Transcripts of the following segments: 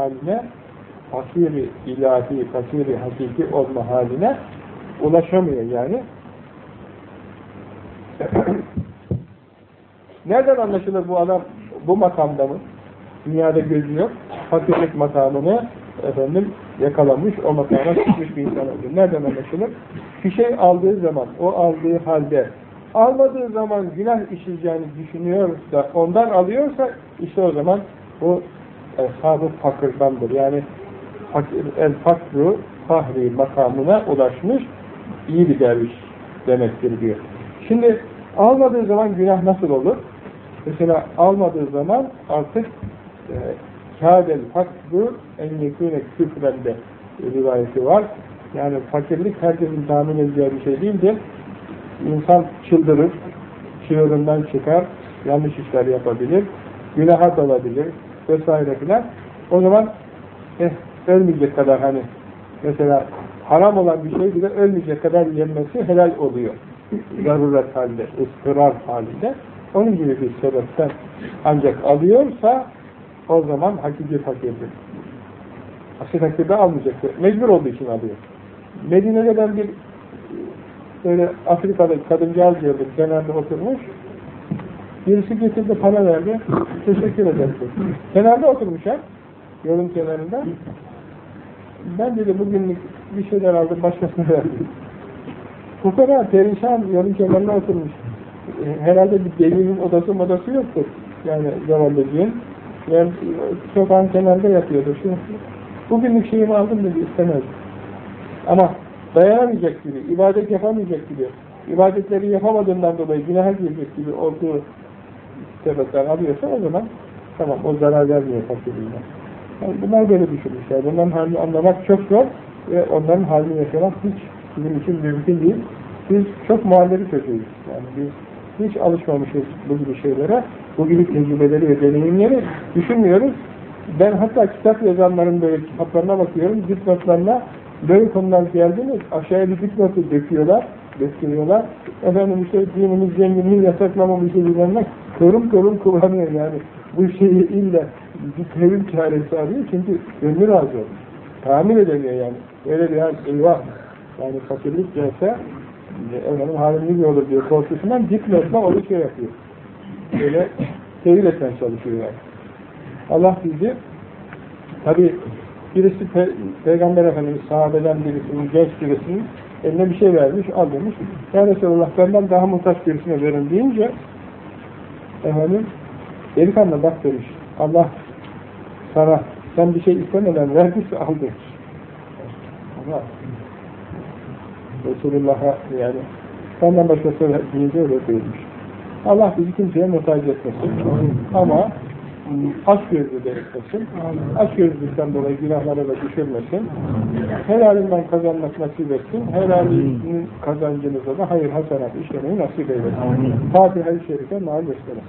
haline fakiri ilahi, fakiri hakiki olma haline ulaşamıyor yani. Nereden anlaşılır bu adam bu makamda mı? Dünyada gözü yok. Fakirlik makamını efendim yakalamış, o makama çıkmış bir insan oldu. Nereden anlaşılır? Bir şey aldığı zaman, o aldığı halde almadığı zaman günah işleyeceğini düşünüyorsa, ondan alıyorsa işte o zaman bu eshab-ı fakırdandır. Yani el fakru fahri makamına ulaşmış iyi bir derviş demektir diyor. Şimdi almadığı zaman günah nasıl olur? Mesela almadığı zaman artık e, kâdel fakru en yekûne küfrende rivayeti var. Yani fakirlik herkesin tahmin edeceği bir şey değildir. İnsan çıldırır, çığırından çıkar, yanlış işler yapabilir, günaha dalabilir vesaire filan. O zaman eh, ölmeyecek kadar hani mesela haram olan bir şey bile ölmeyecek kadar yenmesi helal oluyor. Zaruret halinde, ıstırar halinde. Onun gibi bir sebepten ancak alıyorsa o zaman hakiki fakirdir. Aksi takdirde almayacaktır. Mecbur olduğu için alıyor. Medine'de ben bir böyle Afrika'da kadıncağız gördüm. Kenarda oturmuş. Birisi getirdi para verdi. Teşekkür ederim. Kenarda oturmuş ha. Yolun kenarında. Ben dedi bugünlük bir şeyler aldım başkasına verdim. Fukara perişan yolun kenarına oturmuş. E, herhalde bir delinin odası modası yoktur. Yani zavallacığın. Yani sokağın kenarında yatıyordu. Şu, bugünlük şeyimi aldım dedi istemez. Ama dayanamayacak gibi, ibadet yapamayacak gibi, ibadetleri yapamadığından dolayı günaha girecek gibi olduğu sebepler alıyorsa o zaman tamam o zarar vermiyor fakirliğine. Yani bunlar böyle düşünmüşler. Bunların halini anlamak çok zor ve onların halini yaşamak hiç bizim için mümkün değil. Biz çok muhallebi çocuğuyuz. Yani biz hiç alışmamışız bu gibi şeylere. Bu gibi tecrübeleri ve deneyimleri düşünmüyoruz. Ben hatta kitap yazanların böyle kitaplarına bakıyorum, dipnotlarına böyle konular geldi mi aşağıya bir dipnotu döküyorlar, döküyorlar. Efendim işte dinimiz zenginliği yasaklamamışı bilmem kırım kırım kullanıyor yani. Bu şeyi illa bir tevil çaresi arıyor çünkü gönlü razı olur. Tahammül edemiyor yani. Öyle bir hal, eyvah. Yani fakirlik gelse efendim halimli olur diyor korkusundan dipnotla onu şey yapıyor. Böyle tevil etmeye çalışıyor yani. Allah bizi tabi birisi pe Peygamber Efendimiz sahabeden birisinin, genç birisinin eline bir şey vermiş, al demiş. Ya Resulallah benden daha muhtaç birisine verin deyince efendim delikanlı bak demiş. Allah sana sen bir şey istemeden verdiyse al demiş. Allah Resulullah'a yani senden başkası deyince öyle değilmiş. Allah bizi kimseye muhtaç etmesin. Ama aç gözlü de etmesin. Aç gözlülükten dolayı günahlara da düşürmesin. Helalinden kazanmak nasip etsin. Helalinin kazancınıza da hayır hasenat işlemeyi nasip eylesin. Fatiha-i Şerife maal gösterin.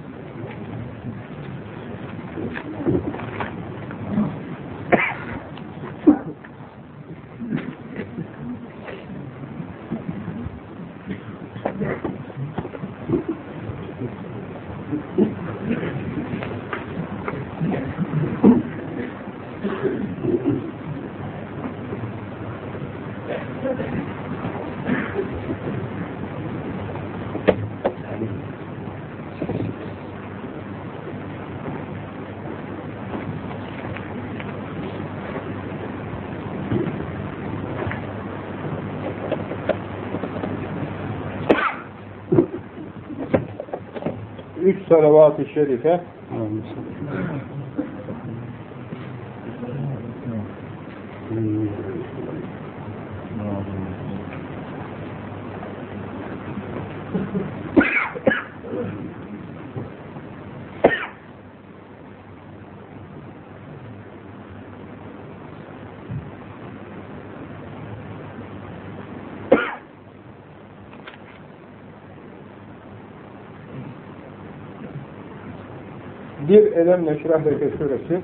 Üç salavat-ı şerife bir Elem Neşrah Leke suresi.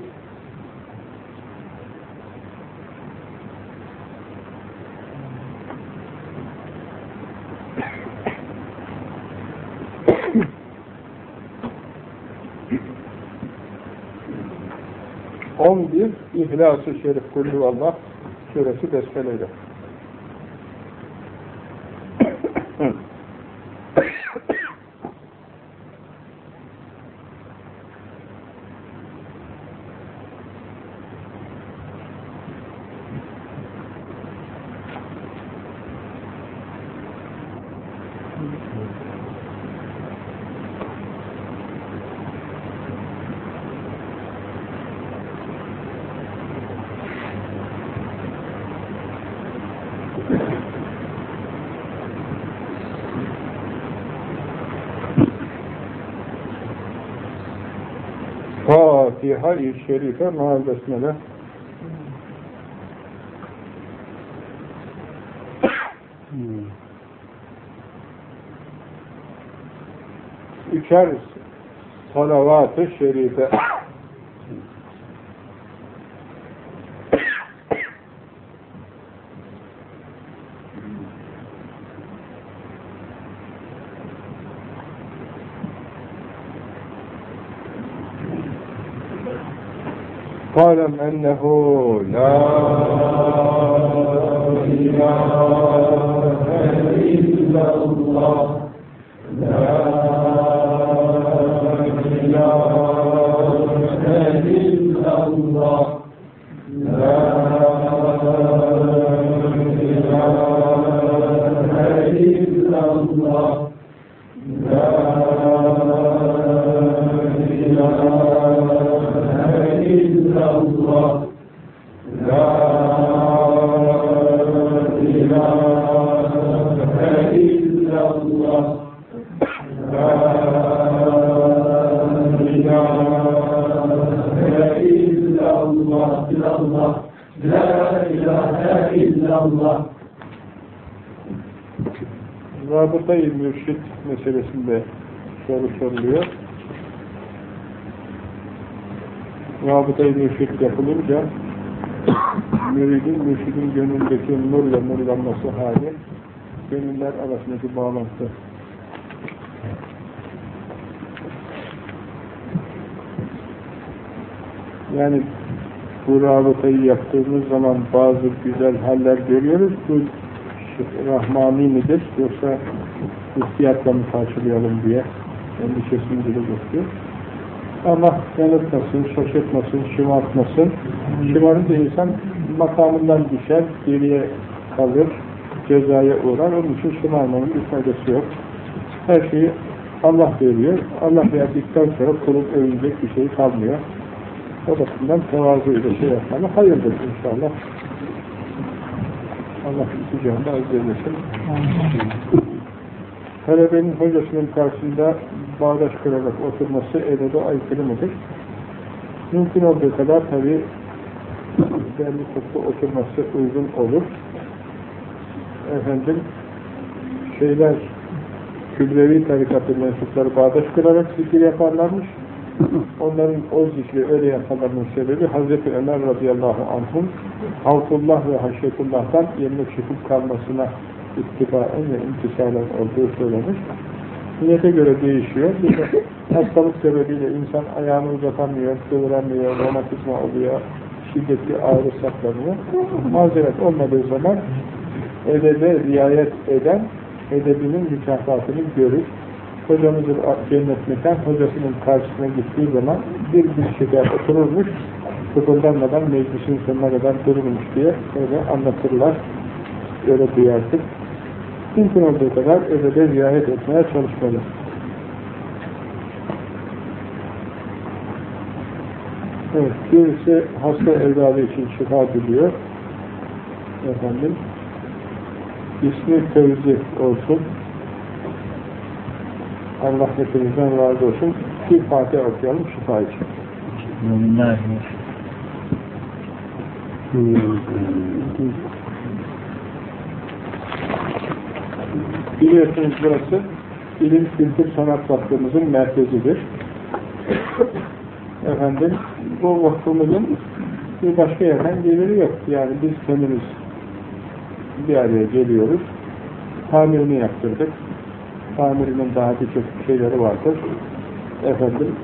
11 İhlas-ı Şerif Kullu Allah Suresi Besmele ile. Fatiha-i Şerife Maal Besmele Üçer salavat-ı şerife فاعلم أنه لا إله إلا الله لا إله إلا الله لا Rabıta-i Mürşit meselesinde soru soruluyor. Rabıta-i Mürşit yapılınca müridin, mürşidin gönlündeki nurla nurlanması hali, gönüller arasındaki bağlantı. Yani bu rabıtayı yaptığımız zaman bazı güzel haller görüyoruz. Bu Rahmani midir yoksa ihtiyatla mı karşılayalım diye endişesini dile getiriyor. Allah yanıltmasın, şaşırtmasın, şımartmasın. Şımarınca insan makamından düşer, geriye kalır, cezaya uğrar. Onun için şımarmanın bir faydası yok. Her şeyi Allah veriyor. Allah verdikten sonra kulun övünecek bir şey kalmıyor. O bakımdan tevazu ile şey yapmalı. Hayırdır inşallah. Allah iki cihanda azzedesin. Talebenin hocasının karşısında bağdaş kurarak oturması edebe aykırı mıdır? Mümkün olduğu kadar tabi derli toplu oturması uygun olur. Efendim şeyler Küllevi tarikatı mensupları bağdaş kurarak zikir yaparlarmış. Onların o zikri öyle yapmalarının sebebi Hazreti Ömer radıyallahu anh'ın Havfullah ve Haşyetullah'tan yerine çıkıp kalmasına ittibaen ve imtisalen olduğu söylenir. Niyete göre değişiyor. Hastalık sebebiyle insan ayağını uzatamıyor, kıvıramıyor, romatizma oluyor, şiddetli ağrı saklanıyor. Mazeret olmadığı zaman edebe riayet eden edebinin mükafatını görür. Hocamızın cennet mekan hocasının karşısına gittiği zaman bir şeker otururmuş, kıpırdanmadan meclisin sonuna kadar dururmuş diye öyle anlatırlar. Öyle duyarsın. Mümkün olduğu kadar edebe riayet etmeye çalışmalı. Evet, birisi hasta evladı için şifa diliyor. Efendim, ismi Fevzi olsun. Allah hepinizden razı olsun. Bir Fatiha okuyalım şifa için. Biliyorsunuz burası ilim, kültür, sanat vakfımızın merkezidir. Efendim, bu vakfımızın bir başka yerden geliri yok. Yani biz kendimiz bir araya geliyoruz. Tamirini yaptırdık. Tamirinin daha birçok şeyleri vardır. Efendim,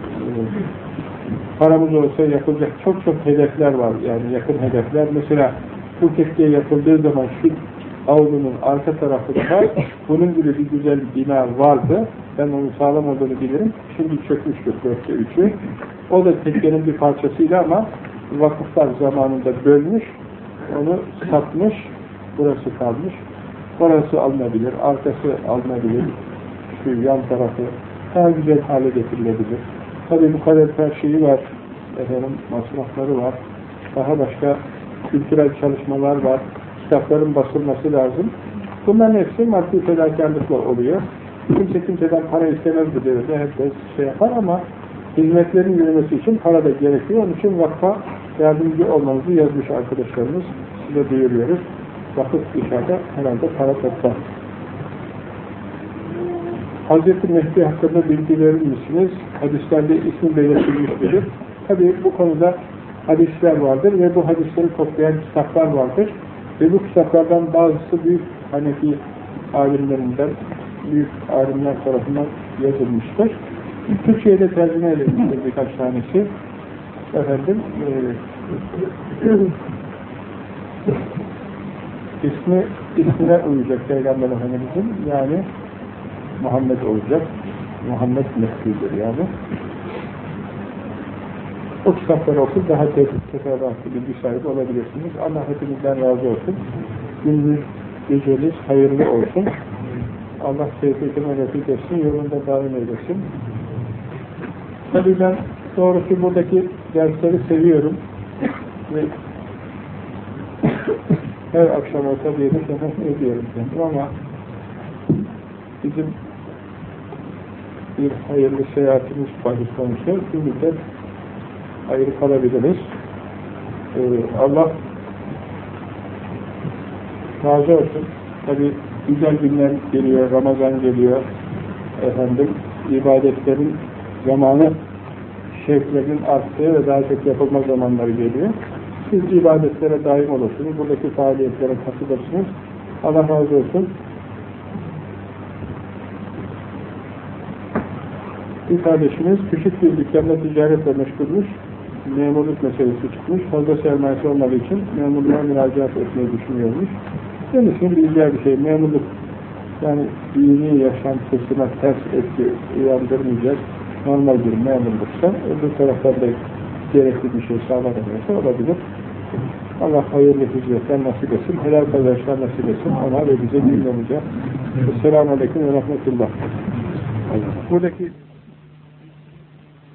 paramız olsa yapılacak çok çok hedefler var. Yani yakın hedefler. Mesela Phuket'te yapıldığı zaman şu avlunun arka tarafında bunun gibi bir güzel bina vardı. Ben onun sağlam olduğunu bilirim. Şimdi çökmüştür dörtte üçü. O da tekkenin bir parçasıyla ama vakıflar zamanında bölmüş, onu satmış, burası kalmış. Orası alınabilir, arkası alınabilir, şu yan tarafı daha güzel hale getirilebilir. Tabii bu kadar her şeyi var, efendim masrafları var, daha başka kültürel çalışmalar var, kitapların basılması lazım. Bunların hepsi maddi fedakarlıkla oluyor. Kimse kimseden para istemez bu devirde, herkes şey yapar ama hizmetlerin yürümesi için para da gerekiyor. Onun için vakfa yardımcı olmanızı yazmış arkadaşlarımız. Size duyuruyoruz. Vakıf dışarıda herhalde para toplar. Hz. Mehdi hakkında bilgi verir misiniz? Hadislerde ismi belirtilmiş midir? Tabi bu konuda hadisler vardır ve bu hadisleri toplayan kitaplar vardır. Ve bu kitaplardan bazısı büyük Hanefi alimlerinden, büyük alimler tarafından yazılmıştır. Türkçe'ye tercüme edilmiştir birkaç tanesi. Efendim, e, ismi, ismine uyacak Peygamber Efendimiz'in, yani Muhammed olacak. Muhammed Mehdi'dir yani. O kitapları okur, daha teferruatlı bilgi sahibi olabilirsiniz. Allah hepinizden razı olsun. Gündüz geceniz hayırlı olsun. Allah tevfikine refik etsin, yolunda daim eylesin. Tabii ben doğrusu buradaki dersleri seviyorum. Ve her akşam olsa diye de şeref ediyorum kendim ama bizim bir hayırlı seyahatimiz konuşuyor. Bir müddet ayrı kalabiliriz. Ee, Allah razı olsun. Tabi güzel günler geliyor, Ramazan geliyor. Efendim, ibadetlerin zamanı şevklerin arttığı ve daha çok yapılma zamanları geliyor. Siz ibadetlere daim olursunuz, buradaki faaliyetlere katılırsınız. Allah razı olsun. Bir kardeşimiz küçük bir dükkanda ticaretle meşgulmüş, memurluk meselesi çıkmış, fazla sermayesi olmadığı için memurluğa müracaat etmeyi düşünüyormuş. Kendisinin bileceği bir şey, memurluk yani dini yaşantısına ters etki uyandırmayacak, normal bir memurluksa, öbür taraflarda gerekli bir şey sağlanamıyorsa olabilir. Allah hayırlı hizmetler nasip etsin, helal kazançlar nasip etsin, ona ve bize cümlemize. Selamun Aleyküm ve Rahmetullah. Buradaki